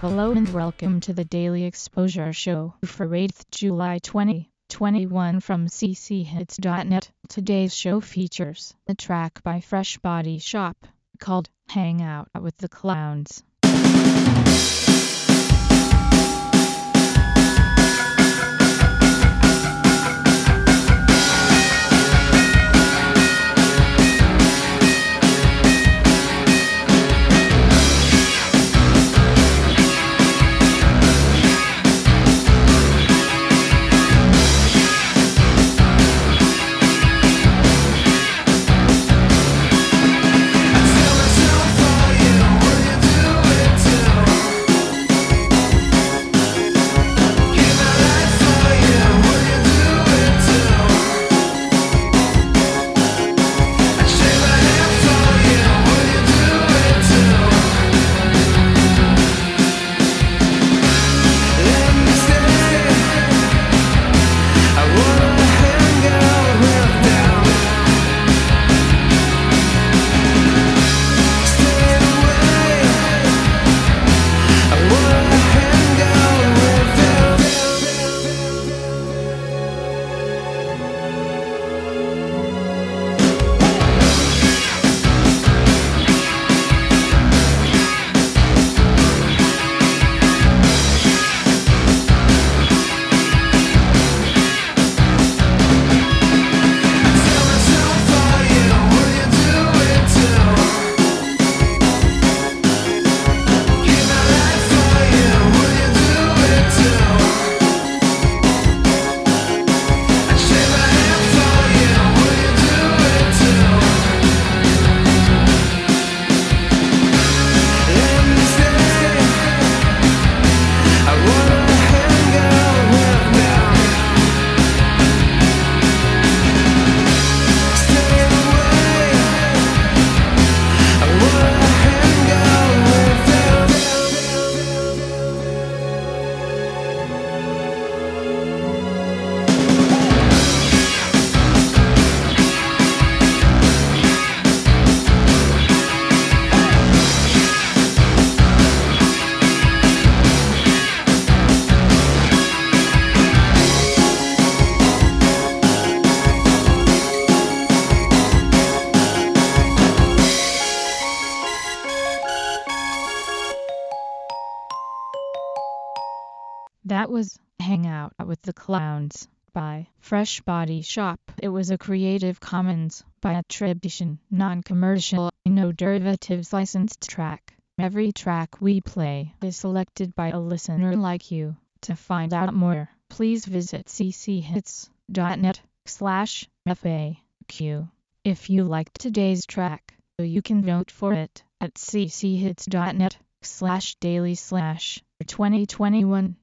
Hello and welcome to the Daily Exposure Show for 8th July 2021 from cchits.net. Today's show features a track by Fresh Body Shop called Hang Out with the Clowns. That was Hang Out with the Clowns by Fresh Body Shop. It was a Creative Commons by attribution, non-commercial, no derivatives licensed track. Every track we play is selected by a listener like you. To find out more, please visit cchits.net slash FAQ. If you liked today's track, you can vote for it at cchits.net slash daily slash 2021